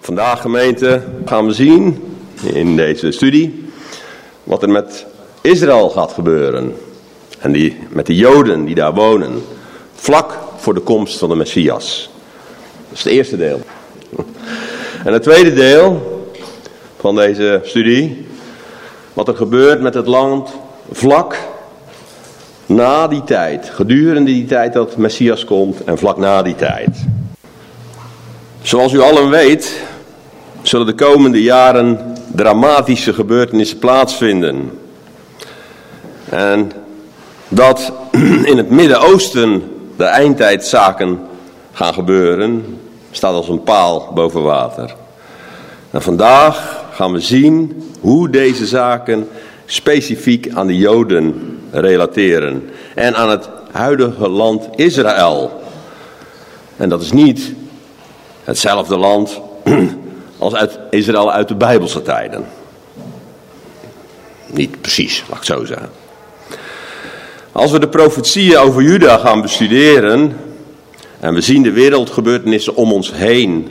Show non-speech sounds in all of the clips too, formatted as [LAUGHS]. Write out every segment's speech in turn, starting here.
Vandaag gemeente gaan we zien in deze studie wat er met Israël gaat gebeuren. En die, met de Joden die daar wonen. Vlak voor de komst van de Messias. Dat is het eerste deel. [LAUGHS] En het tweede deel van deze studie. Wat er gebeurt met het land vlak na die tijd. Gedurende die tijd dat Messias komt en vlak na die tijd. Zoals u allen weet, zullen de komende jaren dramatische gebeurtenissen plaatsvinden. En dat [CLEARS THROAT] in het Midden-Oosten de eindtijdzaken gaan gebeuren, staat als een paal boven water. En vandaag gaan we zien hoe deze zaken specifiek aan de Joden relateren en aan het huidige land Israël. En dat is niet hetzelfde land [CLEARS THROAT] als uit Israël uit de Bijbelse tijden. Niet precies, laat ik zo zeggen. Als we de profetieën over Juda gaan bestuderen en we zien de wereldgebeurtenissen om ons heen,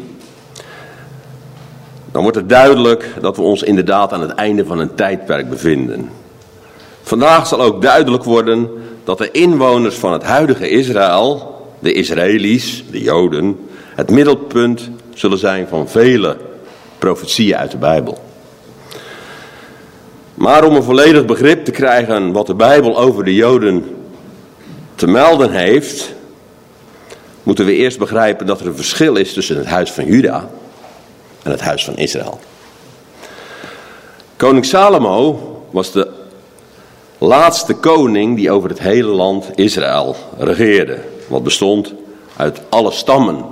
dan wordt het duidelijk dat we ons inderdaad aan het einde van een tijdperk bevinden. Vandaag zal ook duidelijk worden dat de inwoners van het huidige Israël, de Israëli's, de Joden, het middelpunt zullen zijn van vele profetieën uit de Bijbel. Maar om een volledig begrip te krijgen wat de Bijbel over de Joden te melden heeft, moeten we eerst begrijpen dat er een verschil is tussen het huis van Juda en het huis van Israël. Koning Salomo was de laatste koning die over het hele land Israël regeerde. Wat bestond uit alle stammen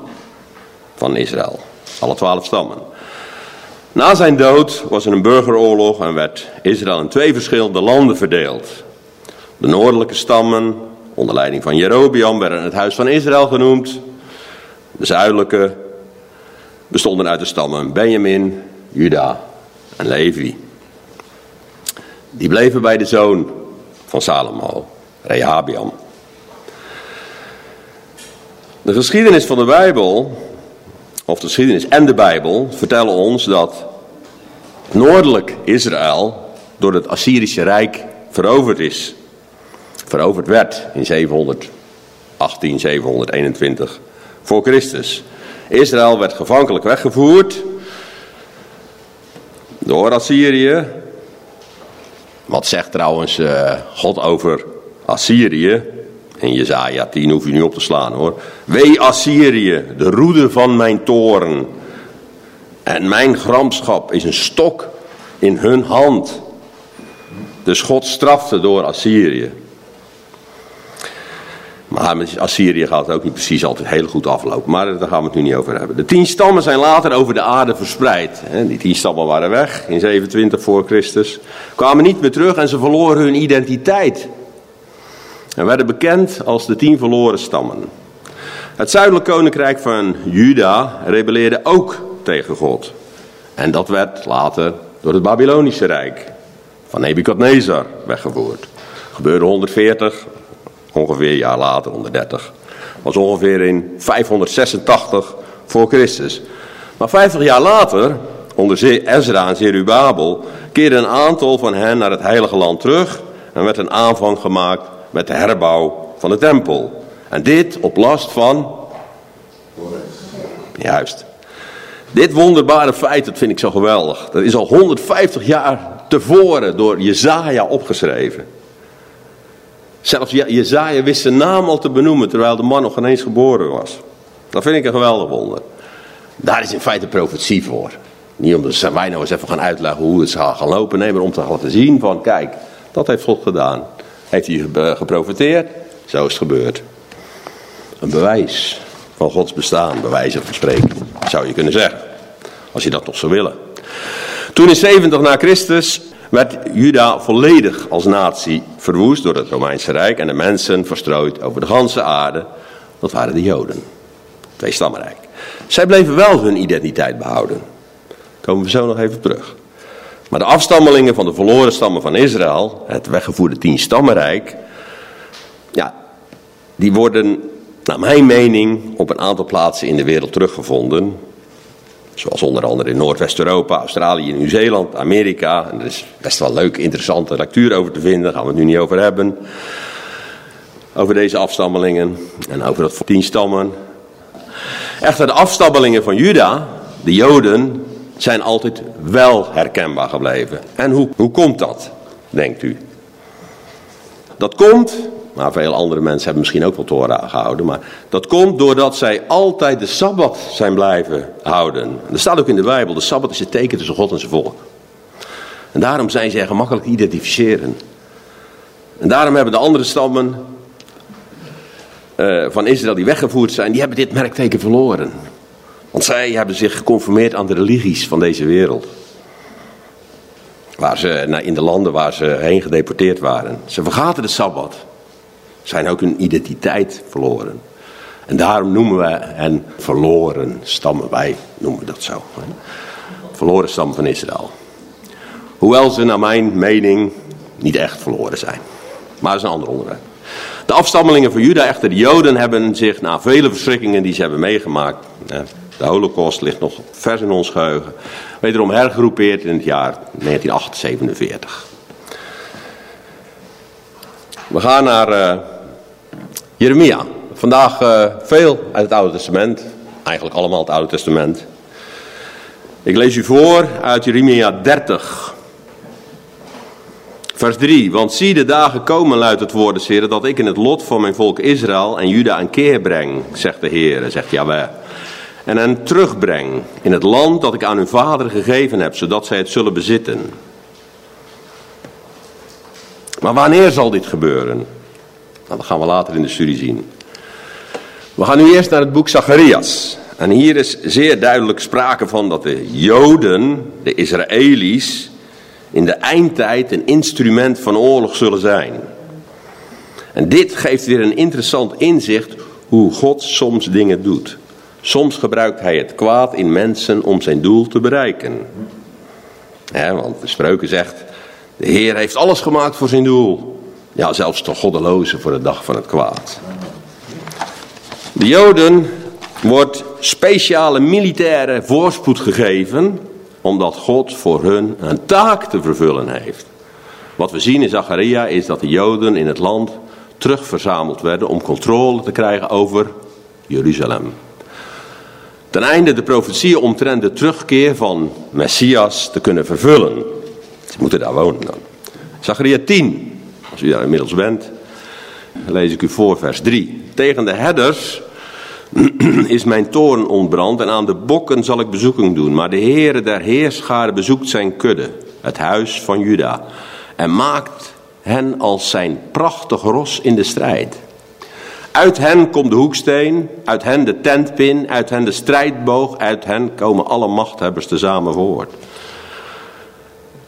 van Israël. Alle twaalf stammen. Na zijn dood was er een burgeroorlog en werd Israël in twee verschillende landen verdeeld. De noordelijke stammen, onder leiding van Jerobeam, werden het huis van Israël genoemd. De zuidelijke bestonden uit de stammen Benjamin, Juda en Levi. Die bleven bij de zoon van Salomo, Rehabiam. De geschiedenis van de Bijbel of de geschiedenis en de Bijbel vertellen ons dat noordelijk Israël door het Assyrische Rijk veroverd is. Veroverd werd in 718, 721 voor Christus. Israël werd gevankelijk weggevoerd door Assyrië. Wat zegt trouwens uh, God over Assyrië? In Jezaja 10 hoef je nu op te slaan hoor. Wee Assyrië, de roede van mijn toren. En mijn gramschap is een stok in hun hand. Dus God strafte door Assyrië. Maar met Assyrië gaat het ook niet precies altijd heel goed aflopen. Maar daar gaan we het nu niet over hebben. De tien stammen zijn later over de aarde verspreid. Die tien stammen waren weg in 27 voor Christus. Kwamen niet meer terug en ze verloren hun identiteit. En werden bekend als de tien verloren stammen. Het zuidelijk koninkrijk van Juda rebelleerde ook tegen God. En dat werd later door het Babylonische Rijk van Nebukadnezar weggevoerd. Gebeurde 140, ongeveer een jaar later, 130. Was ongeveer in 586 voor Christus. Maar 50 jaar later, onder Ezra en Zerubabel, keerde een aantal van hen naar het heilige land terug en werd een aanvang gemaakt met de herbouw van de tempel. En dit op last van. Juist. Dit wonderbare feit, dat vind ik zo geweldig. Dat is al 150 jaar tevoren door Jezaja opgeschreven. Zelfs Jezaja wist zijn naam al te benoemen terwijl de man nog ineens geboren was. Dat vind ik een geweldig wonder. Daar is in feite profetie voor. Niet omdat wij nou eens even gaan uitleggen hoe het zal gaan lopen. Nee, maar om te laten zien van kijk, dat heeft God gedaan. Heeft hij geprofiteerd? Zo is het gebeurd. Een bewijs van Gods bestaan, bewijs van spreken, zou je kunnen zeggen. Als je dat toch zou willen. Toen in 70 na Christus werd Juda volledig als natie verwoest door het Romeinse Rijk en de mensen verstrooid over de ganse aarde. Dat waren de Joden. Twee stammenrijk. Zij bleven wel hun identiteit behouden. Komen we zo nog even terug. Maar de afstammelingen van de verloren stammen van Israël, het weggevoerde tien stammenrijk, ja, die worden naar mijn mening op een aantal plaatsen in de wereld teruggevonden. Zoals onder andere in Noordwest-Europa, Australië, Nieuw-Zeeland, Amerika. En er is best wel leuk, interessante lectuur over te vinden. Daar gaan we het nu niet over hebben. Over deze afstammelingen en over dat tien stammen. Echter, de afstammelingen van Juda, de Joden, zijn altijd wel herkenbaar gebleven. En hoe, hoe komt dat, denkt u? Dat komt, maar veel andere mensen hebben misschien ook wel Torah gehouden, maar dat komt doordat zij altijd de Sabbat zijn blijven houden. Er staat ook in de Bijbel, de Sabbat is het teken tussen God en zijn volk. En daarom zijn zij gemakkelijk te identificeren. En daarom hebben de andere stammen uh, van Israël die weggevoerd zijn, die hebben dit merkteken verloren. Want zij hebben zich geconformeerd aan de religies van deze wereld. Waar ze, in de landen waar ze heen gedeporteerd waren. Ze vergaten de Sabbat. Zijn ook hun identiteit verloren. En daarom noemen we hen verloren stammen. Wij noemen dat zo. Verloren stammen van Israël. Hoewel ze naar mijn mening niet echt verloren zijn. Maar dat is een ander onderwerp. De afstammelingen van Juda, echter de Joden, hebben zich na vele verschrikkingen die ze hebben meegemaakt. De holocaust ligt nog vers in ons geheugen. Wederom hergeroepeerd in het jaar 1947. We gaan naar uh, Jeremia. Vandaag uh, veel uit het Oude Testament. Eigenlijk allemaal het Oude Testament. Ik lees u voor uit Jeremia 30. Vers 3. Want zie de dagen komen, luidt het woord des Heer, dat ik in het lot van mijn volk Israël en Juda een keer breng, zegt de Heer, zegt Jaweh en hen terugbreng in het land dat ik aan hun vader gegeven heb, zodat zij het zullen bezitten. Maar wanneer zal dit gebeuren? Nou, dat gaan we later in de studie zien. We gaan nu eerst naar het boek Zacharias. En hier is zeer duidelijk sprake van dat de Joden, de Israëli's, in de eindtijd een instrument van oorlog zullen zijn. En dit geeft weer een interessant inzicht hoe God soms dingen doet. Soms gebruikt hij het kwaad in mensen om zijn doel te bereiken. want de spreuken zegt, de Heer heeft alles gemaakt voor zijn doel. Ja, zelfs de goddeloze voor de dag van het kwaad. De Joden wordt speciale militaire voorspoed gegeven, omdat God voor hun een taak te vervullen heeft. Wat we zien in Zacharia is dat de Joden in het land terugverzameld werden om controle te krijgen over Jeruzalem. Ten einde de profetie omtrent de terugkeer van Messias te kunnen vervullen. Ze moeten daar wonen dan. Zachariah 10, als u daar inmiddels bent, lees ik u voor vers 3. Tegen de herders [CLEARS THROAT] is mijn toorn ontbrand en aan de bokken zal ik bezoeking doen. Maar de Heere der Heerscharen bezoekt zijn kudde, het huis van Juda. En maakt hen als zijn prachtig ros in de strijd. Uit hen komt de hoeksteen, uit hen de tentpin, uit hen de strijdboog, uit hen komen alle machthebbers tezamen voort.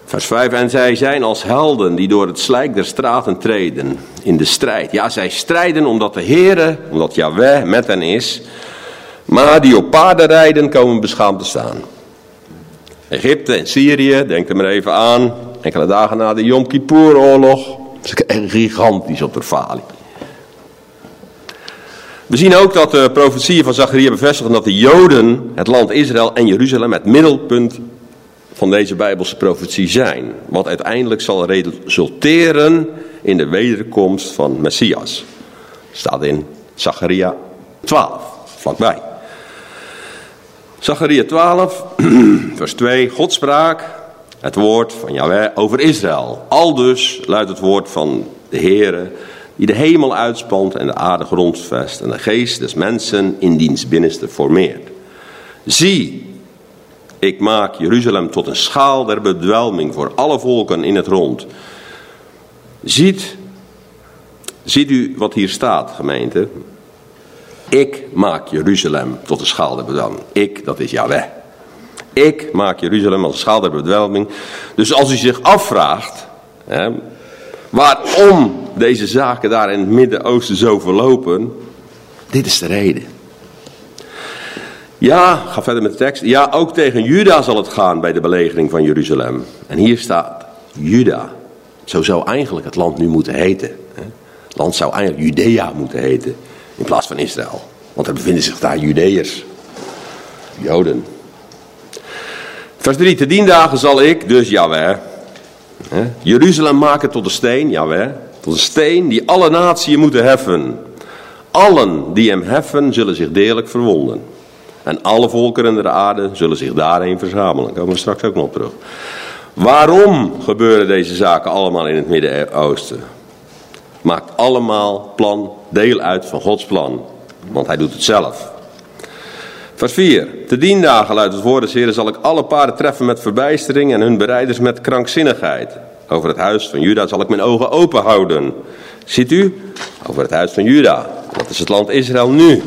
Vers 5, en zij zijn als helden die door het slijk der straten treden in de strijd. Ja, zij strijden omdat de Heere, omdat Yahweh met hen is, maar die op paarden rijden komen beschaamd te staan. Egypte en Syrië, denk er maar even aan, enkele dagen na de Yom Kippur-oorlog, dat is gigantisch op de falie. We zien ook dat de profetieën van Zacharia bevestigen dat de Joden, het land Israël en Jeruzalem het middelpunt van deze Bijbelse profetie zijn. Wat uiteindelijk zal resulteren in de wederkomst van Messias. Staat in Zacharia 12, vlakbij. Zacharia 12, [CLEARS THROAT] vers 2. God sprak het woord van Yahweh over Israël. Aldus luidt het woord van de Heere die de hemel uitspant en de aarde grondvest en de geest des mensen in diens binnenste formeert. Zie, ik maak Jeruzalem tot een schaal der bedwelming voor alle volken in het rond. Ziet, ziet u wat hier staat, gemeente? Ik maak Jeruzalem tot een schaal der bedwelming. Ik, dat is Yahweh. Ik maak Jeruzalem als een schaal der bedwelming. Dus als u zich afvraagt hè, waarom deze zaken daar in het Midden-Oosten zo verlopen, dit is de reden. Ja, ga verder met de tekst. Ja, ook tegen Juda zal het gaan bij de belegering van Jeruzalem. En hier staat Juda. Zo zou eigenlijk het land nu moeten heten. Het land zou eigenlijk Judea moeten heten in plaats van Israël. Want er bevinden zich daar Judeërs, Joden. Vers 3. Te dien dagen zal ik, dus Jaweh, Jeruzalem maken tot een steen, Jaweh, tot een steen die alle naties moeten heffen. Allen die hem heffen zullen zich deerlijk verwonden. En alle volkeren de aarde zullen zich daarheen verzamelen. Daar komen we straks ook nog terug. Waarom gebeuren deze zaken allemaal in het Midden-Oosten? Maakt allemaal plan, deel uit van Gods plan. Want hij doet het zelf. Vers 4. Te dien dagen luidt het woord des Heren zal ik alle paarden treffen met verbijstering en hun bereiders met krankzinnigheid. Over het huis van Juda zal ik mijn ogen open houden. Ziet u? Over het huis van Juda. Dat is het land Israël nu.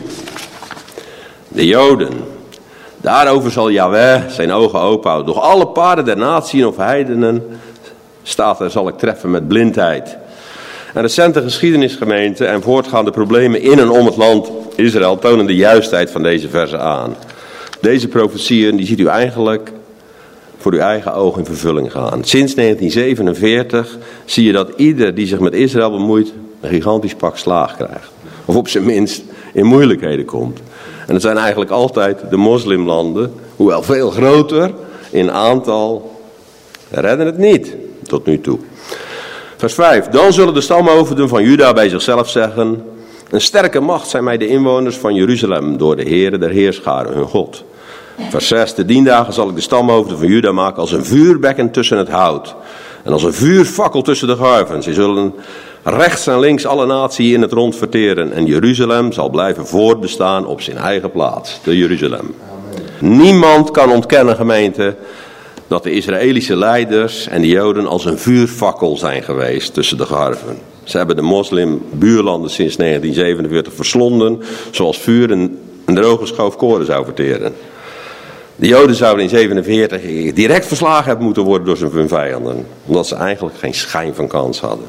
De Joden. Daarover zal Yahweh zijn ogen open houden. Doch alle paarden der natieën of heidenen, staat er, zal ik treffen met blindheid. En recente geschiedenisgemeenten en voortgaande problemen in en om het land Israël tonen de juistheid van deze verse aan. Deze profetieën die ziet u eigenlijk voor uw eigen ogen in vervulling gaan. Sinds 1947 zie je dat ieder die zich met Israël bemoeit een gigantisch pak slaag krijgt. Of op zijn minst in moeilijkheden komt. En het zijn eigenlijk altijd de moslimlanden, hoewel veel groter in aantal, redden het niet tot nu toe. Vers 5. Dan zullen de stamhoofden van Juda bij zichzelf zeggen: Een sterke macht zijn mij de inwoners van Jeruzalem door de heren der heerscharen, hun God. Vers 6. De diendagen zal ik de stamhoofden van Juda maken als een vuurbekken tussen het hout. En als een vuurfakkel tussen de garven. Ze zullen rechts en links alle naties in het rond verteren. En Jeruzalem zal blijven voortbestaan op zijn eigen plaats. De Jeruzalem. Niemand kan ontkennen, gemeente, dat de Israëlische leiders en de Joden als een vuurfakkel zijn geweest tussen de garven. Ze hebben de moslimbuurlanden sinds 1947 verslonden, zoals vuur een, een droge schoof koren zou verteren. De Joden zouden in 1947 direct verslagen hebben moeten worden door hun vijanden, omdat ze eigenlijk geen schijn van kans hadden.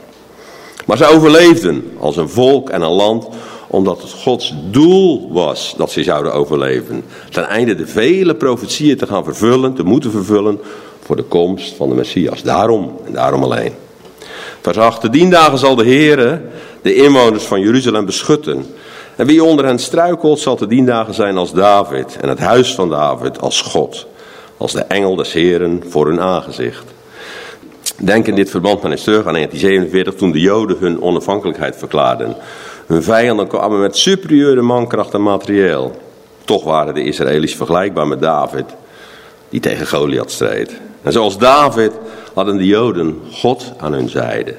Maar ze overleefden als een volk en een land omdat het Gods doel was dat ze zouden overleven. Ten einde de vele profetieën te gaan vervullen, te moeten vervullen voor de komst van de Messias. Daarom en daarom alleen. Vers 8. De dien dagen zal de Heere de inwoners van Jeruzalem beschutten. En wie onder hen struikelt zal te dien dagen zijn als David en het huis van David als God. Als de engel des Heren voor hun aangezicht. Denk in dit verband maar eens terug aan 1947 toen de Joden hun onafhankelijkheid verklaarden. Hun vijanden kwamen met superieure mankracht en materieel. Toch waren de Israëli's vergelijkbaar met David, die tegen Goliath streed. En zoals David hadden de Joden God aan hun zijde.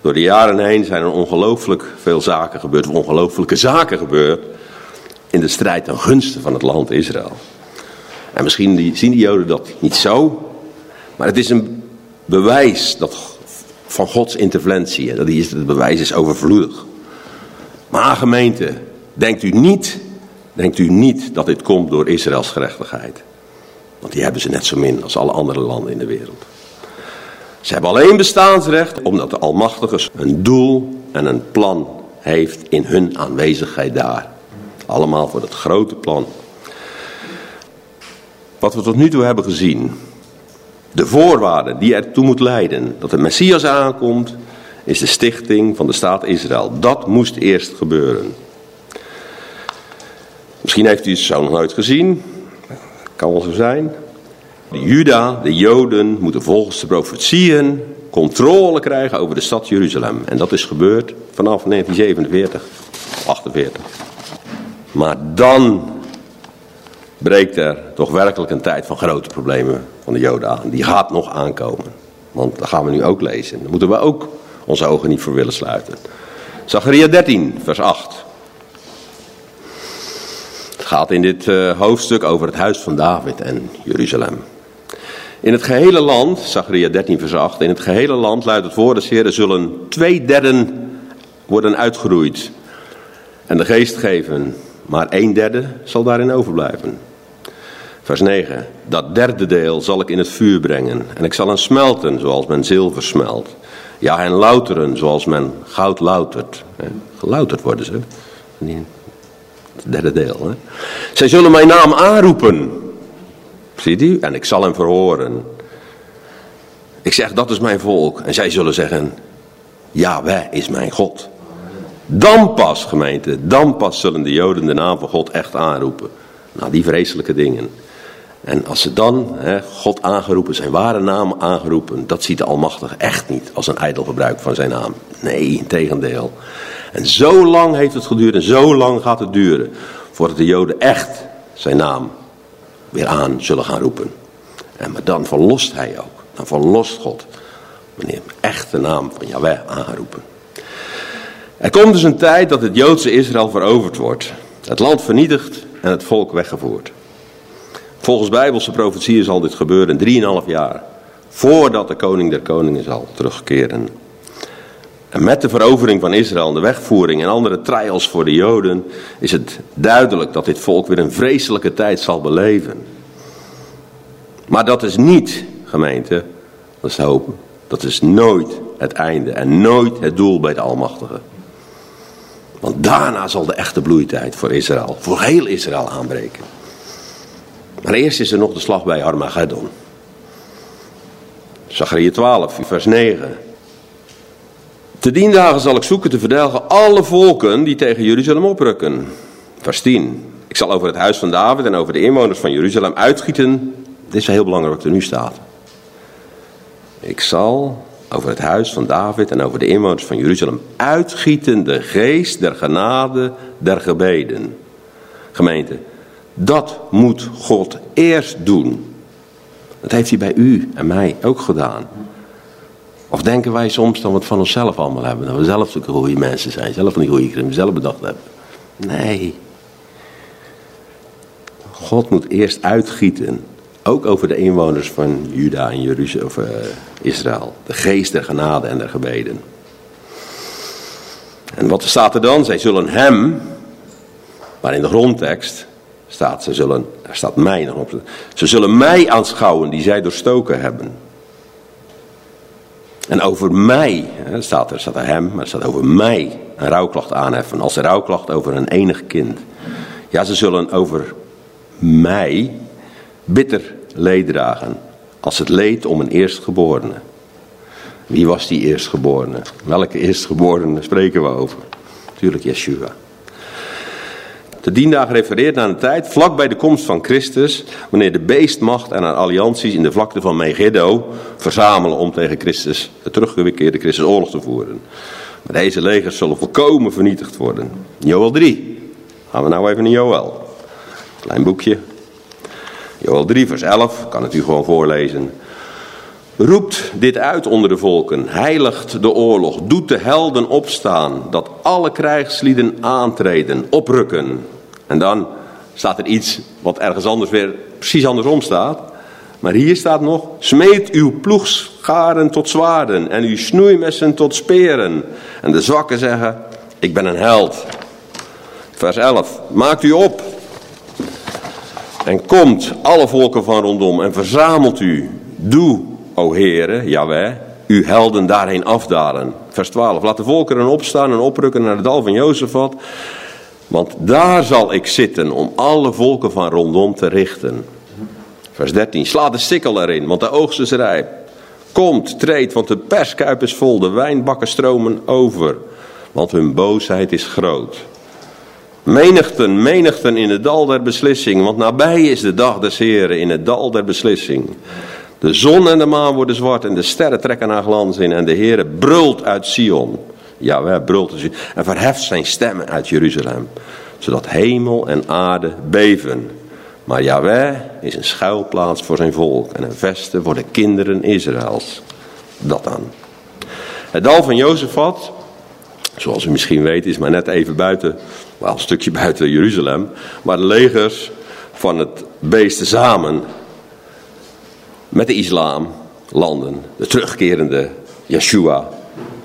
Door de jaren heen zijn er ongelooflijk veel zaken gebeurd, of ongelooflijke zaken gebeurd, in de strijd ten gunste van het land Israël. En misschien zien die Joden dat niet zo, maar het is een bewijs dat, van Gods interventie. Dat is, het bewijs is overvloedig. Maar gemeente, denkt u niet, denkt u niet dat dit komt door Israëls gerechtigheid. Want die hebben ze net zo min als alle andere landen in de wereld. Ze hebben alleen bestaansrecht omdat de Almachtige een doel en een plan heeft in hun aanwezigheid daar. Allemaal voor het grote plan. Wat we tot nu toe hebben gezien. De voorwaarden die ertoe moet leiden dat de Messias aankomt is de stichting van de staat Israël. Dat moest eerst gebeuren. Misschien heeft u het zo nog nooit gezien. Kan wel zo zijn. De Juda, de Joden, moeten volgens de profetieën controle krijgen over de stad Jeruzalem. En dat is gebeurd vanaf 1947, 48. Maar dan breekt er toch werkelijk een tijd van grote problemen van de Joden aan. Die gaat nog aankomen. Want dat gaan we nu ook lezen. Daar moeten we ook onze ogen niet voor willen sluiten. Zacharia 13, vers 8. Het gaat in dit uh, hoofdstuk over het huis van David en Jeruzalem. In het gehele land, Zacharia 13 vers 8, in het gehele land luidt het woord des Heren zullen twee derden worden uitgeroeid en de geest geven, maar een derde zal daarin overblijven. Vers 9. Dat derde deel zal ik in het vuur brengen. En ik zal hen smelten zoals men zilver smelt. Ja, hen louteren zoals men goud loutert. Gelouterd worden ze. Het derde deel. Hè? Zij zullen mijn naam aanroepen. Ziet u? En ik zal hem verhoren. Ik zeg, dat is mijn volk. En zij zullen zeggen, ja, wij is mijn God. Dan pas, gemeente, dan pas zullen de Joden de naam van God echt aanroepen. Nou, die vreselijke dingen. En als ze dan hè, God aangeroepen, zijn ware naam aangeroepen, dat ziet de Almachtige echt niet als een ijdel gebruik van zijn naam. Nee, in tegendeel. En zo lang heeft het geduurd en zo lang gaat het duren voordat de Joden echt zijn naam weer aan zullen gaan roepen. En maar dan verlost hij ook. Dan verlost God. Wanneer echt de naam van Yahweh aangeroepen. Er komt dus een tijd dat het Joodse Israël veroverd wordt. Het land vernietigd en het volk weggevoerd. Volgens bijbelse profetieën zal dit gebeuren in 3,5 jaar. Voordat de koning der koningen zal terugkeren. En met de verovering van Israël, de wegvoering en andere trials voor de Joden, is het duidelijk dat dit volk weer een vreselijke tijd zal beleven. Maar dat is niet, gemeente, dat is de hoop, dat is nooit het einde en nooit het doel bij de Almachtige. Want daarna zal de echte bloeitijd voor Israël, voor heel Israël aanbreken. Maar eerst is er nog de slag bij Armageddon. Zachariah 12, vers 9. Te dien dagen zal ik zoeken te verdelgen alle volken die tegen Jeruzalem oprukken. Vers 10. Ik zal over het huis van David en over de inwoners van Jeruzalem uitgieten. Dit is heel belangrijk wat er nu staat. Ik zal over het huis van David en over de inwoners van Jeruzalem uitgieten de geest der genade der gebeden. Gemeente, dat moet God eerst doen. Dat heeft hij bij u en mij ook gedaan. Of denken wij soms dat we het van onszelf allemaal hebben. Dat we zelf zulke goede mensen zijn. Zelf van die goede krim zelf bedacht hebben. Nee. God moet eerst uitgieten. Ook over de inwoners van Juda en Jeruzalem, of uh, Israël. De geest der genade en der gebeden. En wat staat er dan? Zij zullen hem, maar in de grondtekst staat, ze zullen, er staat mij nog op. Ze zullen mij aanschouwen die zij doorstoken hebben. En over mij, staat er, staat er hem, maar er staat over mij een rouwklacht aanheffen. Als een rouwklacht over een enig kind. Ja, ze zullen over mij bitter leed dragen. Als het leed om een eerstgeborene. Wie was die eerstgeborene? Welke eerstgeborene spreken we over? Tuurlijk Yeshua. De diendagen refereert naar een tijd vlak bij de komst van Christus, wanneer de beestmacht en haar allianties in de vlakte van Megiddo verzamelen om tegen Christus, de teruggekeerde Christus, oorlog te voeren. Maar deze legers zullen volkomen vernietigd worden. Joel 3. Gaan we nou even naar Joel. Klein boekje. Joel 3 vers 11, kan het u gewoon voorlezen. Roept dit uit onder de volken, heiligt de oorlog, doet de helden opstaan, dat alle krijgslieden aantreden, oprukken. En dan staat er iets wat ergens anders weer precies andersom staat. Maar hier staat nog, smeet uw ploegscharen tot zwaarden en uw snoeimessen tot speren. En de zwakken zeggen, ik ben een held. Vers 11, maakt u op en komt alle volken van rondom en verzamelt u. Doe o Heere, Jaweh, uw helden daarheen afdalen. Vers 12, laat de volkeren opstaan en oprukken naar het dal van Jozefat. Want daar zal ik zitten om alle volken van rondom te richten. Vers 13, sla de sikkel erin, want de oogst is rijp. Komt, treed, want de perskuip is vol, de wijnbakken stromen over. Want hun boosheid is groot. Menigten, menigten in het dal der beslissing, want nabij is de dag des Heren in het dal der beslissing. De zon en de maan worden zwart en de sterren trekken haar glans in. En de Heere brult uit Sion. Ja, wij brult uit. En verheft zijn stemmen uit Jeruzalem. Zodat hemel en aarde beven. Maar Yahweh is een schuilplaats voor zijn volk. En een veste voor de kinderen Israëls. Dat dan. Het dal van Jozefat, zoals u misschien weet, is maar net even buiten, wel een stukje buiten Jeruzalem. Maar de legers van het beest samen met de islam landen, de terugkerende Yeshua,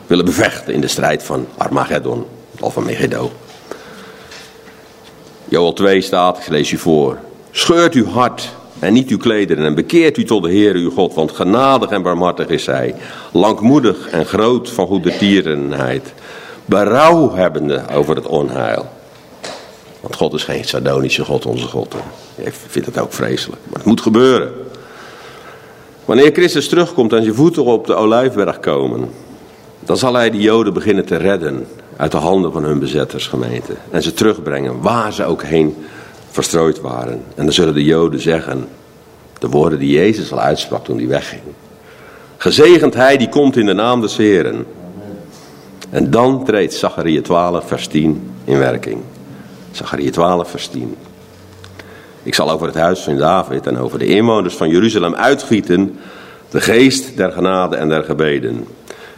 willen bevechten in de strijd van Armageddon, of van Megiddo. Joel 2 staat, ik lees u voor. Scheurt uw hart en niet uw klederen en bekeert u tot de Heer uw God, want genadig en barmhartig is hij, langmoedig en groot van goede tierenheid, berouw hebbende over het onheil. Want God is geen sardonische God, onze God. Ik vind het ook vreselijk, maar het moet gebeuren. Wanneer Christus terugkomt en zijn voeten op de Olijfberg komen, dan zal hij de Joden beginnen te redden uit de handen van hun bezettersgemeente. En ze terugbrengen waar ze ook heen verstrooid waren. En dan zullen de Joden zeggen, de woorden die Jezus al uitsprak toen hij wegging. Gezegend hij die komt in de naam des Heren. En dan treedt Zachariah 12 vers 10 in werking. Zachariah 12 vers 10. Ik zal over het huis van David en over de inwoners van Jeruzalem uitgieten de geest der genade en der gebeden.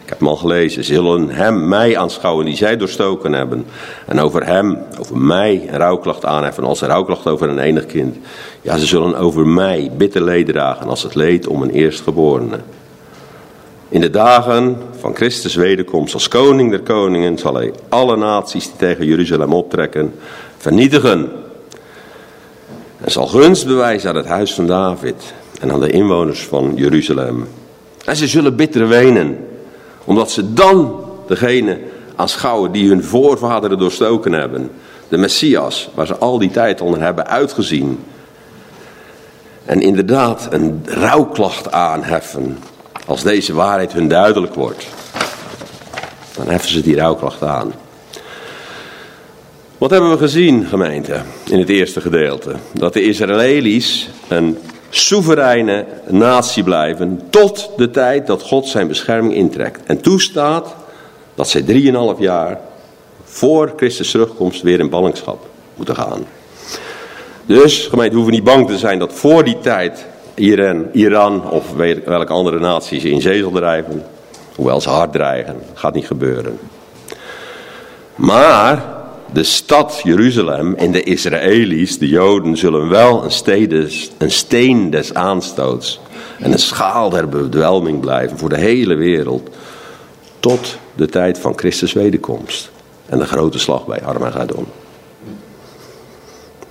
Ik heb hem al gelezen. Ze zullen hem, mij aanschouwen die zij doorstoken hebben. En over hem, over mij, een rouwklacht aanheffen als een rouwklacht over een enig kind. Ja, ze zullen over mij bitter leed dragen als het leed om een eerstgeborene. In de dagen van Christus wederkomst als koning der koningen zal hij alle naties die tegen Jeruzalem optrekken vernietigen. En zal gunst bewijzen aan het huis van David en aan de inwoners van Jeruzalem. En ze zullen bitter wenen omdat ze dan degene aanschouwen die hun voorvaderen doorstoken hebben. De Messias, waar ze al die tijd onder hebben uitgezien. En inderdaad een rouwklacht aanheffen als deze waarheid hun duidelijk wordt. Dan heffen ze die rouwklacht aan. Wat hebben we gezien, gemeente, in het eerste gedeelte? Dat de Israëli's een soevereine natie blijven tot de tijd dat God zijn bescherming intrekt. En toestaat dat zij drieënhalf jaar voor Christus terugkomst weer in ballingschap moeten gaan. Dus, gemeente, hoeven niet bang te zijn dat voor die tijd Iran, Iran of welke andere naties in zee zal drijven. Hoewel ze hard dreigen, gaat niet gebeuren. Maar de stad Jeruzalem en de Israëli's, de Joden, zullen wel een, een steen des aanstoots en een schaal der bedwelming blijven voor de hele wereld. Tot de tijd van Christus wederkomst en de grote slag bij Armageddon.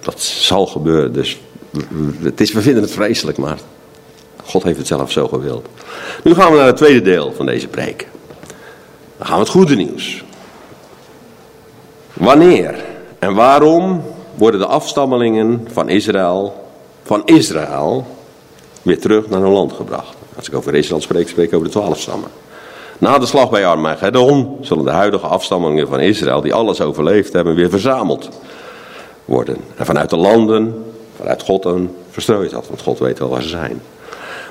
Dat zal gebeuren, dus het is, we vinden het vreselijk, maar God heeft het zelf zo gewild. Nu gaan we naar het tweede deel van deze preek. Dan gaan we het goede nieuws. Wanneer en waarom worden de afstammelingen van Israël, van Israël weer terug naar hun land gebracht? Als ik over Israël spreek, spreek ik over de twaalf stammen. Na de slag bij Armageddon zullen de huidige afstammelingen van Israël, die alles overleefd hebben, weer verzameld worden. En vanuit de landen, vanuit God een verstrooid had, want God weet wel waar ze zijn.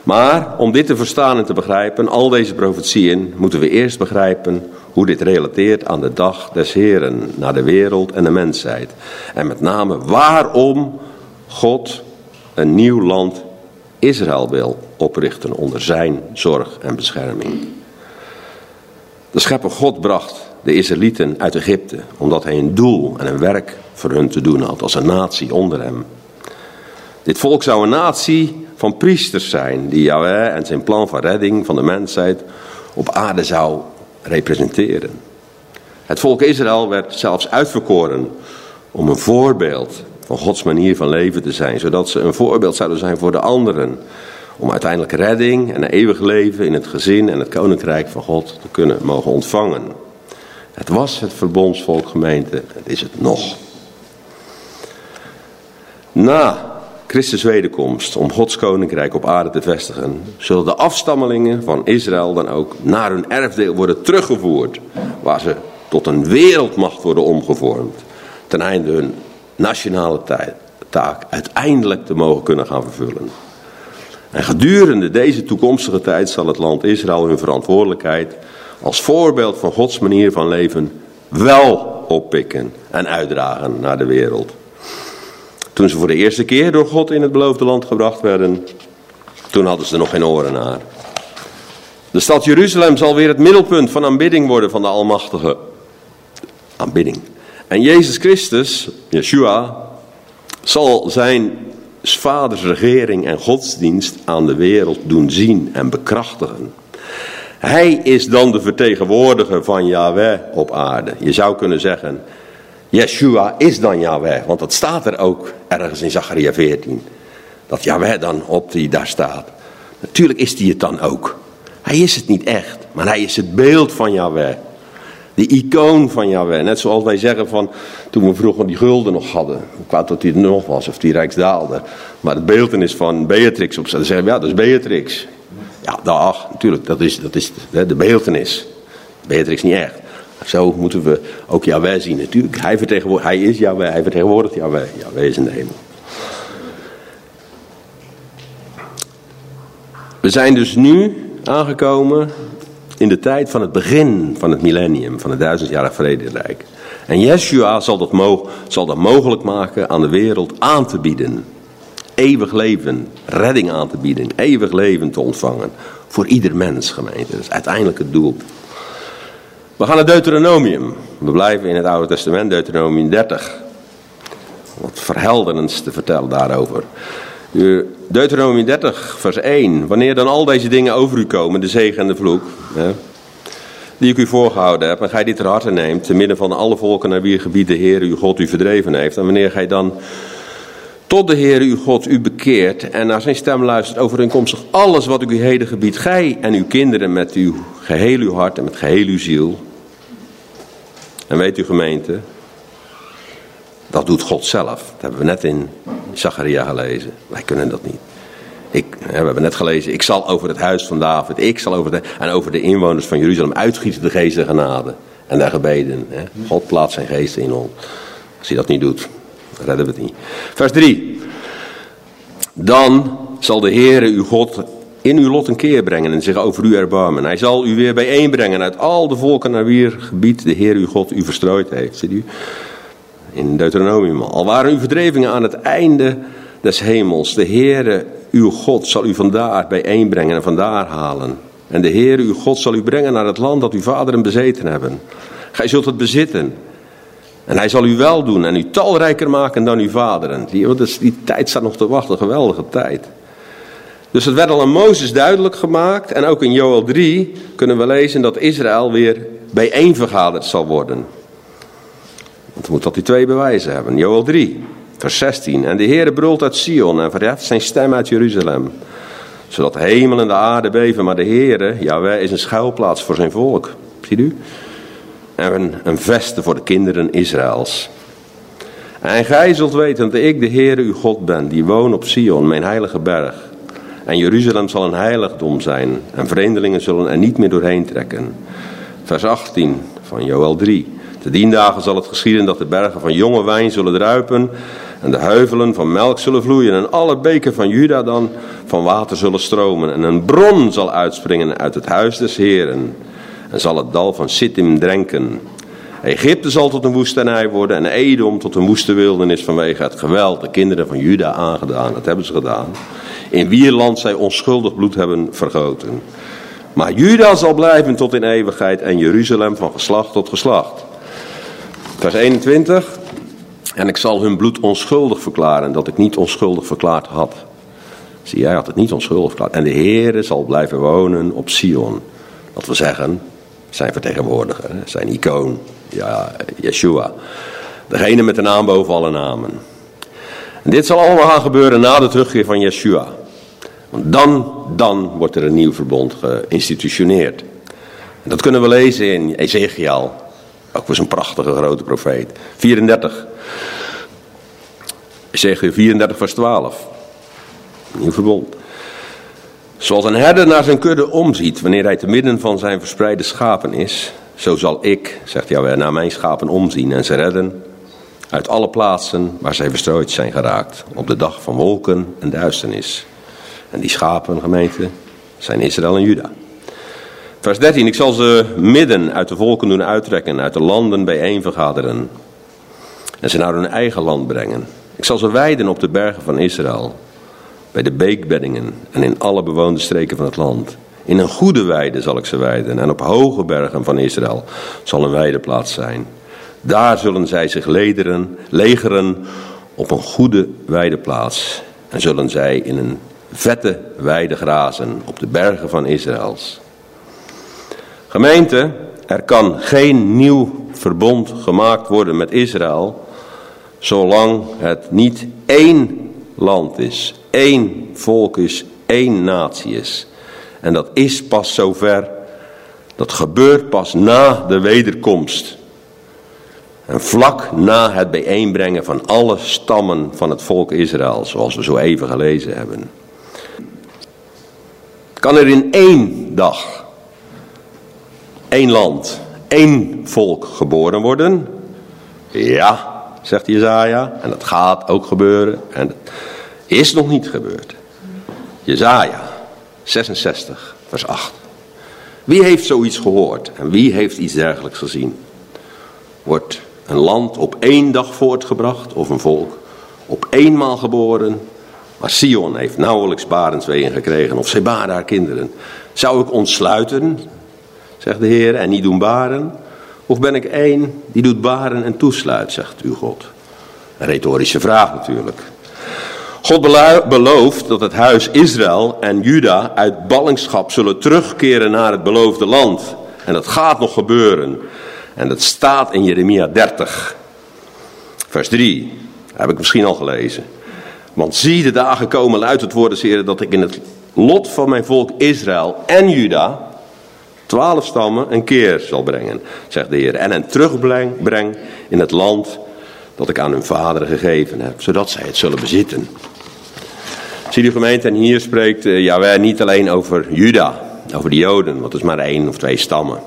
Maar om dit te verstaan en te begrijpen, al deze profetieën, moeten we eerst begrijpen hoe dit relateert aan de dag des Heren, naar de wereld en de mensheid. En met name waarom God een nieuw land Israël wil oprichten onder zijn zorg en bescherming. De schepper God bracht de Israëlieten uit Egypte, omdat hij een doel en een werk voor hun te doen had als een natie onder hem. Dit volk zou een natie van priesters zijn, die Yahweh en zijn plan van redding van de mensheid op aarde zou representeren. Het volk Israël werd zelfs uitverkoren om een voorbeeld van Gods manier van leven te zijn, zodat ze een voorbeeld zouden zijn voor de anderen. Om uiteindelijk redding en een eeuwig leven in het gezin en het koninkrijk van God te kunnen mogen ontvangen. Het was het verbondsvolk gemeente, het is het nog. Na Christus wederkomst om Gods koninkrijk op aarde te vestigen, zullen de afstammelingen van Israël dan ook naar hun erfdeel worden teruggevoerd, waar ze tot een wereldmacht worden omgevormd, ten einde hun nationale taak uiteindelijk te mogen kunnen gaan vervullen. En gedurende deze toekomstige tijd zal het land Israël hun verantwoordelijkheid als voorbeeld van Gods manier van leven wel oppikken en uitdragen naar de wereld. Toen ze voor de eerste keer door God in het beloofde land gebracht werden, toen hadden ze nog geen oren naar. De stad Jeruzalem zal weer het middelpunt van aanbidding worden van de Almachtige. Aanbidding. En Jezus Christus, Yeshua, zal zijn vaders regering en godsdienst aan de wereld doen zien en bekrachtigen. Hij is dan de vertegenwoordiger van Yahweh op aarde. Je zou kunnen zeggen, Yeshua is dan Yahweh, want dat staat er ook ergens in Zachariah 14. dat Yahweh dan op die daar staat. Natuurlijk is hij het dan ook. Hij is het niet echt, maar hij is het beeld van Yahweh. De icoon van Yahweh. Net zoals wij zeggen van toen we vroeger die gulden nog hadden. Ik wou dat die er nog was of die rijksdaalde. Maar het beeldenis van Beatrix op Dan zeggen we ja, dat is Beatrix. Ja, dag, natuurlijk, dat is, dat is de beeldenis. Beatrix niet echt. Zo moeten we ook Yahweh zien natuurlijk. Hij, vertegenwoordigt, hij is Yahweh, hij vertegenwoordigt Yahweh. Yahweh is in hemel. We zijn dus nu aangekomen in de tijd van het begin van het millennium, van het duizendjarig vrederijk. En Yeshua zal dat, zal dat mogelijk maken aan de wereld aan te bieden. Eeuwig leven, redding aan te bieden, eeuwig leven te ontvangen. Voor ieder mens, gemeente. Dat is uiteindelijk het doel. We gaan naar Deuteronomium. We blijven in het Oude Testament, Deuteronomium 30. Wat verhelderends te vertellen daarover. Deuteronomium 30, vers 1. Wanneer dan al deze dingen over u komen, de zegen en de vloek, hè, die ik u voorgehouden heb, en gij dit ter harte neemt, te midden van alle volken naar wie gebied de Heer uw God u verdreven heeft, en wanneer gij dan tot de Heer uw God u bekeert en naar zijn stem luistert overeenkomstig alles wat ik u heden gebied, gij en uw kinderen met uw geheel uw hart en met geheel uw ziel. En weet u gemeente, dat doet God zelf. Dat hebben we net in Zacharia gelezen. Wij kunnen dat niet. Ik, we hebben net gelezen, ik zal over het huis van David, ik zal over de, en over de inwoners van Jeruzalem uitgieten de geest der genade. En daar gebeden. Hè. God plaatst zijn geest in ons. Als hij dat niet doet, redden we het niet. Vers 3. Dan zal de Heere uw God in uw lot een keer brengen en zich over u erbarmen. Hij zal u weer bijeenbrengen uit al de volken naar wier gebied de Heer uw God u verstrooid heeft. Ziet u? In Deuteronomium. Al waren uw verdrevingen aan het einde des hemels. De Heere uw God zal u vandaar bijeenbrengen en vandaar halen. En de Heere uw God zal u brengen naar het land dat uw vaderen bezeten hebben. Gij zult het bezitten. En hij zal u wel doen en u talrijker maken dan uw vaderen. Die, die tijd staat nog te wachten, geweldige tijd. Dus het werd al aan Mozes duidelijk gemaakt. En ook in Joel 3 kunnen we lezen dat Israël weer bijeenvergaderd zal worden. Want we moeten dat die twee bewijzen hebben. Joel 3, vers 16. En de Heere brult uit Sion en verheft zijn stem uit Jeruzalem. Zodat de hemel en de aarde beven. Maar de Heere, Jaweh, is een schuilplaats voor zijn volk. Ziet u? En een, veste voor de kinderen Israëls. En gij zult weten dat ik de Heere uw God ben, die woon op Sion, mijn heilige berg. En Jeruzalem zal een heiligdom zijn. En vreemdelingen zullen er niet meer doorheen trekken. Vers 18 van Joel 3. Te dien dagen zal het geschieden dat de bergen van jonge wijn zullen druipen. En de heuvelen van melk zullen vloeien. En alle beken van Juda dan van water zullen stromen. En een bron zal uitspringen uit het huis des Heren. En zal het dal van Sittim drenken. Egypte zal tot een woestenij worden en Edom tot een woeste wildernis vanwege het geweld de kinderen van Juda aangedaan. Dat hebben ze gedaan in wier land zij onschuldig bloed hebben vergoten. Maar Juda zal blijven tot in eeuwigheid en Jeruzalem van geslacht tot geslacht. Vers 21. En ik zal hun bloed onschuldig verklaren, dat ik niet onschuldig verklaard had. Zie, jij had het niet onschuldig verklaard. En de Heere zal blijven wonen op Sion. Dat we zeggen, zijn vertegenwoordiger, zijn icoon, ja, Yeshua. Degene met de naam boven alle namen. En dit zal allemaal gaan gebeuren na de terugkeer van Yeshua. Want dan, dan wordt er een nieuw verbond geïnstitutioneerd. Dat kunnen we lezen in Ezekiel. Ook was een prachtige grote profeet. 34. Ezekiel 34 vers 12. Nieuw verbond. Zoals een herder naar zijn kudde omziet wanneer hij te midden van zijn verspreide schapen is, zo zal ik, zegt Jawel, naar mijn schapen omzien en ze redden uit alle plaatsen waar zij verstrooid zijn geraakt, op de dag van wolken en duisternis. En die schapen, gemeente, zijn Israël en Juda. Vers 13, ik zal ze midden uit de volken doen uittrekken, uit de landen bijeen vergaderen. En ze naar hun eigen land brengen. Ik zal ze weiden op de bergen van Israël, bij de beekbeddingen en in alle bewoonde streken van het land. In een goede weide zal ik ze weiden en op hoge bergen van Israël zal een weideplaats zijn. Daar zullen zij zich lederen, legeren op een goede weideplaats. En zullen zij in een vette weide grazen op de bergen van Israëls. Gemeente, er kan geen nieuw verbond gemaakt worden met Israël, zolang het niet één land is, één volk is, één natie is. En dat is pas zover, dat gebeurt pas na de wederkomst. En vlak na het bijeenbrengen van alle stammen van het volk Israël, zoals we zo even gelezen hebben. Kan er in één dag, één land, één volk geboren worden? Ja, zegt Jezaja, en dat gaat ook gebeuren. En is nog niet gebeurd. Jezaja 66, vers 8. Wie heeft zoiets gehoord en wie heeft iets dergelijks gezien? Wordt een land op één dag voortgebracht of een volk op eenmaal geboren? Maar Sion heeft nauwelijks barenswegen gekregen of zij haar kinderen. Zou ik ontsluiten, zegt de Heer, en niet doen baren? Of ben ik één die doet baren en toesluit, zegt uw God? Een retorische vraag natuurlijk. God belooft dat het huis Israël en Juda uit ballingschap zullen terugkeren naar het beloofde land. En dat gaat nog gebeuren. En dat staat in Jeremia 30, vers 3. heb ik misschien al gelezen. Want zie de dagen komen, luidt het woord des dat ik in het lot van mijn volk Israël en Juda twaalf stammen een keer zal brengen, zegt de Heer. En hen terugbreng in het land dat ik aan hun vaderen gegeven heb, zodat zij het zullen bezitten. Zie gemeente, en hier spreekt uh, Yahweh niet alleen over Juda, over de Joden, want het is maar één of twee stammen.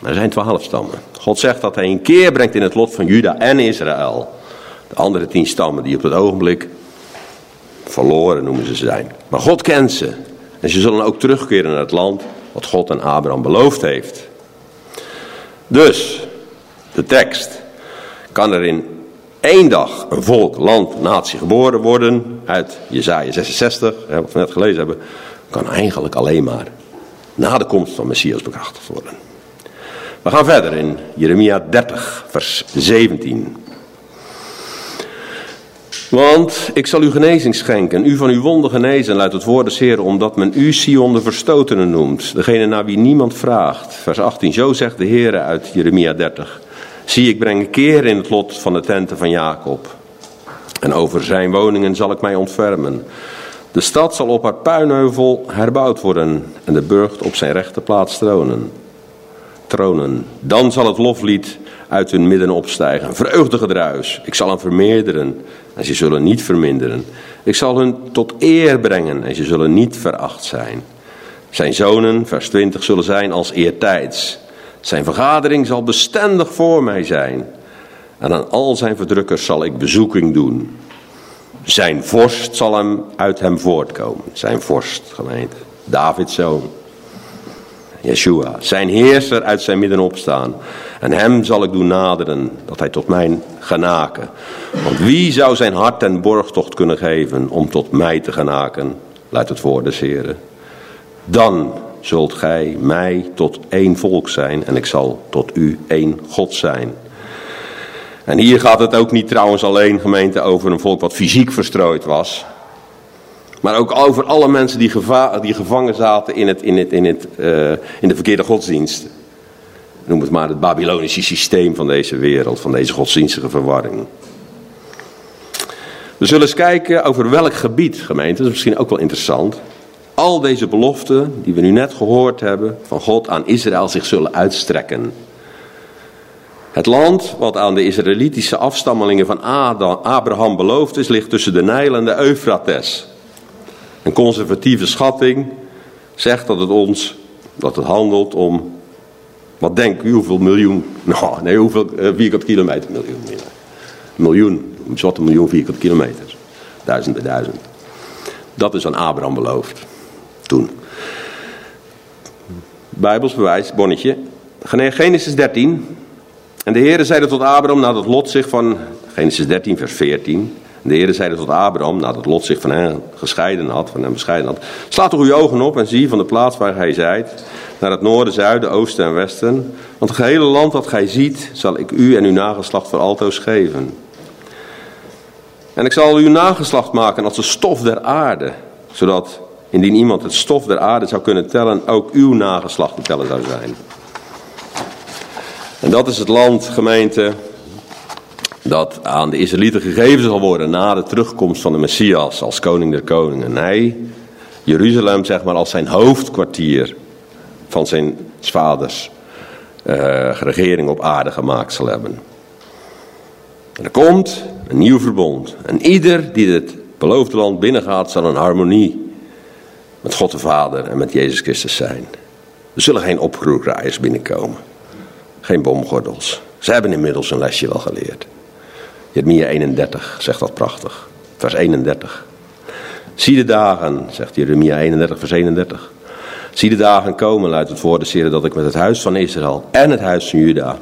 Maar er zijn twaalf stammen. God zegt dat hij een keer brengt in het lot van Juda en Israël. De andere tien stammen die op het ogenblik verloren noemen ze zijn. Maar God kent ze. En ze zullen ook terugkeren naar het land wat God aan Abraham beloofd heeft. Dus, de tekst. Kan er in één dag een volk, land, natie geboren worden uit Jezaja 66, wat we net gelezen hebben, kan eigenlijk alleen maar na de komst van Messias bekrachtigd worden. We gaan verder in Jeremia 30, vers 17. Want ik zal u genezing schenken, u van uw wonden genezen, luidt het woord des Heer, omdat men u Sion de verstotene noemt, degene naar wie niemand vraagt. Vers 18, zo zegt de Heer uit Jeremia 30. Zie, ik breng een keer in het lot van de tenten van Jacob. En over zijn woningen zal ik mij ontfermen. De stad zal op haar puinheuvel herbouwd worden en de burcht op zijn rechte plaats tronen. tronen. Dan zal het loflied uit hun midden opstijgen. Vreugdegedruis. Ik zal hen vermeerderen en ze zullen niet verminderen. Ik zal hun tot eer brengen en ze zullen niet veracht zijn. Zijn zonen, vers 20, zullen zijn als eertijds. Zijn vergadering zal bestendig voor mij zijn. En aan al zijn verdrukkers zal ik bezoeking doen. Zijn vorst zal hem uit hem voortkomen. Zijn vorst, gemeente. Davids zoon. Yeshua. Zijn heerser uit zijn midden opstaan. En hem zal ik doen naderen, dat hij tot mij genaken. Want wie zou zijn hart en borgtocht kunnen geven om tot mij te genaken? Luidt het woord des Heren. Dan zult gij mij tot één volk zijn en ik zal tot u één God zijn. En hier gaat het ook niet trouwens alleen gemeente over een volk wat fysiek verstrooid was. Maar ook over alle mensen die, die gevangen zaten in, het, in, het, in, het, uh, in de verkeerde godsdienst. Noem het maar het Babylonische systeem van deze wereld, van deze godsdienstige verwarring. We zullen eens kijken over welk gebied, gemeente, dat is misschien ook wel interessant. Al deze beloften die we nu net gehoord hebben van God aan Israël zich zullen uitstrekken. Het land wat aan de Israëlitische afstammelingen van Abraham beloofd is, ligt tussen de Nijl en de Eufrates. Een conservatieve schatting zegt dat het ons, dat het handelt om, wat denk u, hoeveel miljoen, [LAUGHS] nou nee, hoeveel uh, vierkante kilometer, miljoen, miljoen, wat een miljoen vierkante kilometer, duizend bij duizend. Dat is aan Abraham beloofd, toen. Bijbels bewijs, bonnetje, Genesis 13. En de Heere zeide tot Abraham nadat Lot zich van, Genesis 13 vers 14, de Heer zeide tot Abraham, nadat Lot zich van hem gescheiden had, van hem bescheiden had, sla toch uw ogen op en zie van de plaats waar gij zijt, naar het noorden, zuiden, oosten en westen. Want het gehele land dat gij ziet, zal ik u en uw nageslacht voor altoos geven. En ik zal uw nageslacht maken als de stof der aarde, zodat indien iemand het stof der aarde zou kunnen tellen, ook uw nageslacht te tellen zou zijn. En dat is het land, gemeente, dat aan de Israëlieten gegeven zal worden na de terugkomst van de Messias als koning der koningen. Nee, Jeruzalem zeg maar als zijn hoofdkwartier van zijn vaders uh, regering op aarde gemaakt zal hebben. En er komt een nieuw verbond. En ieder die het beloofde land binnengaat zal een harmonie met God de Vader en met Jezus Christus zijn. Er zullen geen oproerkraaiers binnenkomen. Geen bomgordels. Ze hebben inmiddels een lesje wel geleerd. Jeremia 31 zegt dat prachtig. Vers 31. Zie de dagen, zegt Jeremia 31 vers 31. Zie de dagen komen, luidt het woord des dat ik met het huis van Israël en het huis van Juda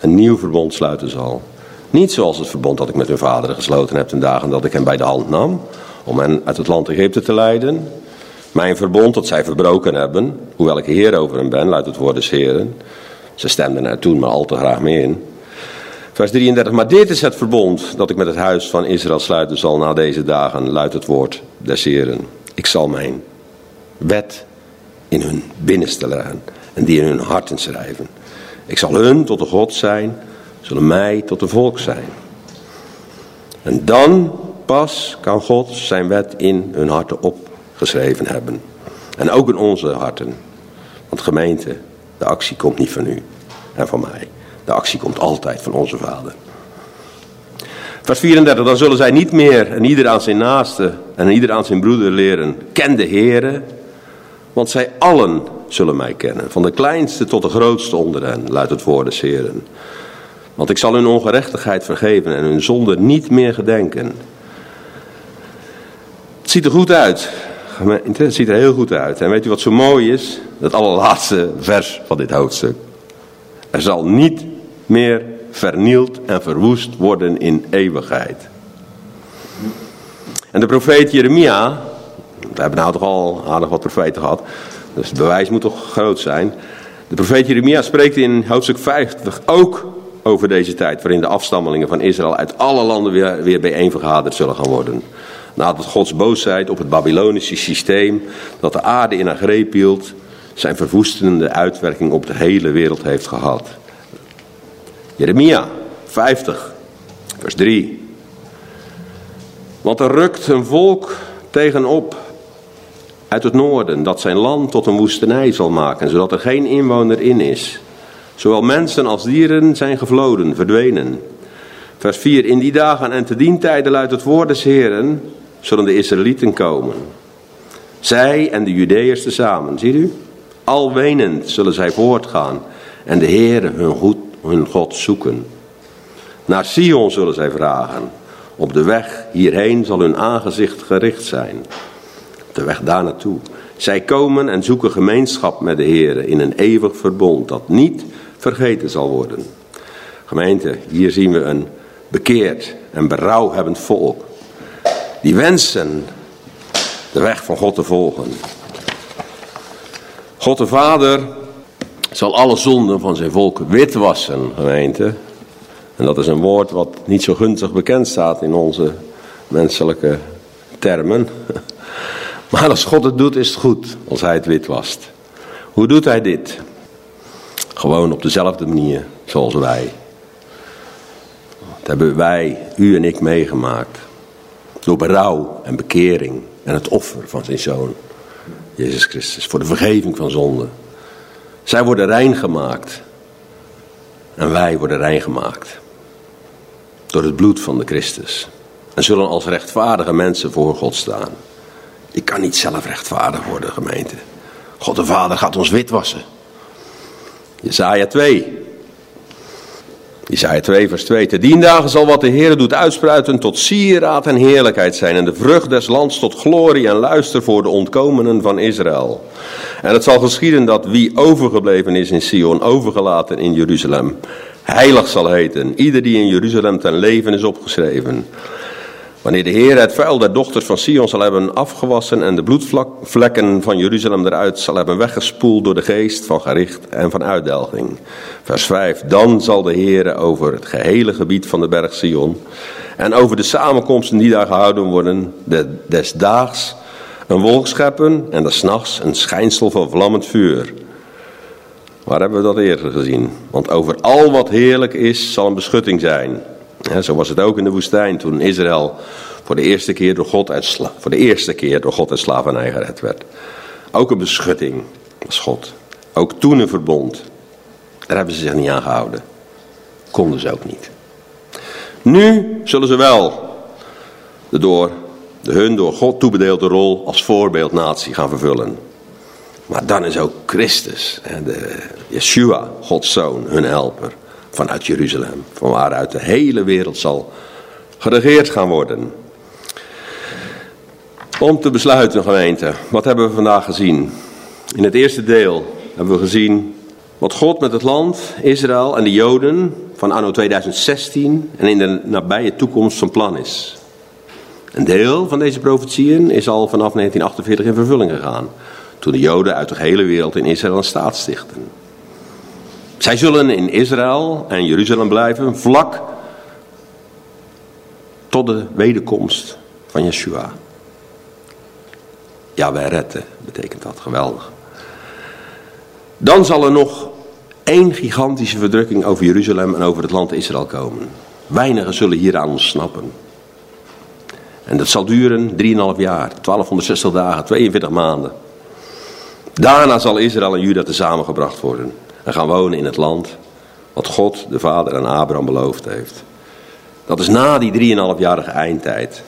een nieuw verbond sluiten zal. Niet zoals het verbond dat ik met hun vaderen gesloten heb ten dagen dat ik hen bij de hand nam, om hen uit het land Egypte te leiden. Mijn verbond dat zij verbroken hebben, hoewel ik heer over hen ben, luidt het woord des Heren. Ze stemden er toen maar al te graag mee in. Vers 33, maar dit is het verbond dat ik met het huis van Israël sluiten zal na deze dagen, luidt het woord des Heren. Ik zal mijn wet in hun binnenste leggen en die in hun harten schrijven. Ik zal hun tot de God zijn, zullen mij tot de volk zijn. En dan pas kan God zijn wet in hun harten opgeschreven hebben. En ook in onze harten. Want gemeente, de actie komt niet van u en van mij. De actie komt altijd van onze Vader. Vers 34, dan zullen zij niet meer en ieder aan zijn naaste en ieder aan zijn broeder leren. Ken de Heere, want zij allen zullen mij kennen. Van de kleinste tot de grootste onder hen, luidt het woord des Heren. Want ik zal hun ongerechtigheid vergeven en hun zonde niet meer gedenken. Het ziet er goed uit. Het ziet er heel goed uit. En weet u wat zo mooi is? Dat allerlaatste vers van dit hoofdstuk. Er zal niet meer vernield en verwoest worden in eeuwigheid. En de profeet Jeremia, we hebben nou toch al aardig wat profeten gehad, dus het bewijs moet toch groot zijn. De profeet Jeremia spreekt in hoofdstuk 50 ook over deze tijd waarin de afstammelingen van Israël uit alle landen weer, weer bijeenvergaderd zullen gaan worden. Nadat Gods boosheid op het Babylonische systeem dat de aarde in haar greep hield, zijn verwoestende uitwerking op de hele wereld heeft gehad. Jeremia 50, vers 3. Want er rukt een volk tegenop uit het noorden dat zijn land tot een woestenij zal maken, zodat er geen inwoner in is. Zowel mensen als dieren zijn gevloden, verdwenen. Vers 4. In die dagen en te dien tijden luidt het woord des Heren, zullen de Israëlieten komen. Zij en de Judeërs tezamen, ziet u? Al wenend zullen zij voortgaan en de Heere hun, goed, hun God zoeken. Naar Sion zullen zij vragen. Op de weg hierheen zal hun aangezicht gericht zijn. Op de weg daar naartoe. Zij komen en zoeken gemeenschap met de Heere in een eeuwig verbond dat niet vergeten zal worden. Gemeente, hier zien we een bekeerd en berouwhebbend volk. Die wensen de weg van God te volgen. God de Vader zal alle zonden van zijn volk witwassen, gemeente. En dat is een woord wat niet zo gunstig bekend staat in onze menselijke termen. [LAUGHS] Maar als God het doet, is het goed als hij het witwast. Hoe doet hij dit? Gewoon op dezelfde manier zoals wij. Dat hebben wij, u en ik, meegemaakt. Door berouw en bekering en het offer van zijn zoon, Jezus Christus, voor de vergeving van zonden. Zij worden rein gemaakt. En wij worden rein gemaakt. Door het bloed van de Christus. En zullen als rechtvaardige mensen voor God staan. Ik kan niet zelf rechtvaardig worden, gemeente. God de Vader gaat ons witwassen. Jesaja 2. Jesaja 2 vers 2. Te dien dagen zal wat de Heer doet uitspruiten tot sieraad en heerlijkheid zijn. En de vrucht des lands tot glorie en luister voor de ontkomenen van Israël. En het zal geschieden dat wie overgebleven is in Sion, overgelaten in Jeruzalem, heilig zal heten. Ieder die in Jeruzalem ten leven is opgeschreven. Wanneer de Heer het vuil der dochters van Sion zal hebben afgewassen en de bloedvlekken van Jeruzalem eruit zal hebben weggespoeld door de geest van gericht en van uitdelging. Vers 5. Dan zal de Heer over het gehele gebied van de berg Sion en over de samenkomsten die daar gehouden worden, des daags een wolk scheppen en des nachts een schijnsel van vlammend vuur. Waar hebben we dat eerder gezien? Want over al wat heerlijk is zal een beschutting zijn. Zo was het ook in de woestijn toen Israël voor de eerste keer door God uit, voor de eerste keer door God uit slavernij gered werd. Ook een beschutting was God. Ook toen een verbond. Daar hebben ze zich niet aan gehouden. Konden ze ook niet. Nu zullen ze wel de, door, de hun door God toebedeelde rol als voorbeeldnatie gaan vervullen. Maar dan is ook Christus, de Yeshua, Gods zoon, hun helper, vanuit Jeruzalem. Van waaruit de hele wereld zal geregeerd gaan worden. Om te besluiten, gemeente, wat hebben we vandaag gezien? In het eerste deel hebben we gezien wat God met het land, Israël en de Joden van anno 2016 en in de nabije toekomst van plan is. Een deel van deze profetieën is al vanaf 1948 in vervulling gegaan, toen de Joden uit de hele wereld in Israël een staat stichten. Zij zullen in Israël en Jeruzalem blijven, vlak tot de wederkomst van Yeshua. Ja, wij redden, betekent dat geweldig. Dan zal er nog één gigantische verdrukking over Jeruzalem en over het land Israël komen. Weinigen zullen hieraan ontsnappen. En dat zal duren 3,5 jaar, 1260 dagen, 42 maanden. Daarna zal Israël en Juda samengebracht worden en gaan wonen in het land wat God, de Vader en Abraham beloofd heeft. Dat is na die 3,5-jarige eindtijd.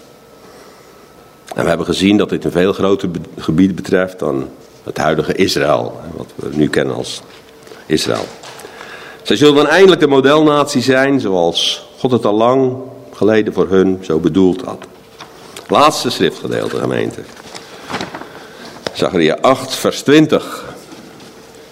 En we hebben gezien dat dit een veel groter gebied betreft dan het huidige Israël, wat we nu kennen als Israël. Zij zullen dan eindelijk de modelnatie zijn zoals God het al lang geleden voor hun zo bedoeld had. Laatste schriftgedeelte, gemeente. Zachariah 8, vers 20.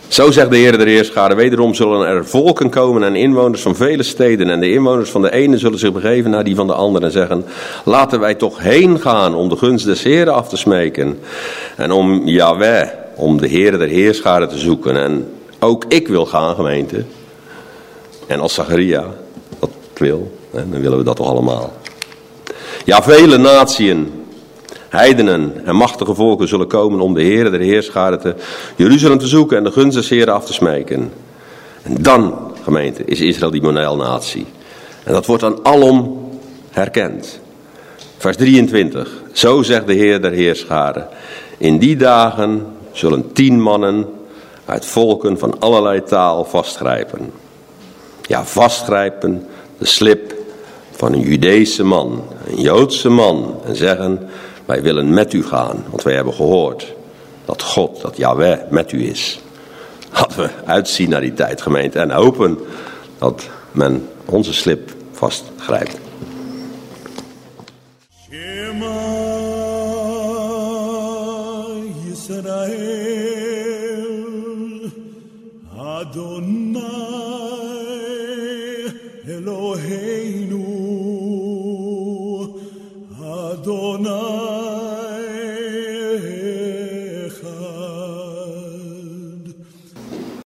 Zo zegt de Heer der Heerschade, wederom zullen er volken komen en inwoners van vele steden. En de inwoners van de ene zullen zich begeven naar die van de andere en zeggen, laten wij toch heen gaan om de gunst des Heeren af te smeken. En om Yahweh, om de Heer der Heerschade te zoeken. En ook ik wil gaan, gemeente. En als Zacharia dat wil, dan willen we dat toch allemaal. Ja, vele natieën Heidenen en machtige volken zullen komen om de Heer der Heerschade te Jeruzalem te zoeken en de gunst des af te smeken. En dan, gemeente, is Israël die modelnatie. En dat wordt dan alom herkend. Vers 23. Zo zegt de Heer der Heerschade. In die dagen zullen tien mannen uit volken van allerlei taal vastgrijpen. Ja, vastgrijpen, de slip van een Judese man, een Joodse man, en zeggen: Wij willen met u gaan, want wij hebben gehoord dat God, dat Yahweh met u is. Laten we uitzien naar die tijd, gemeente, en hopen dat men onze slip vastgrijpt. Shema Yisrael Adonai Eloheinu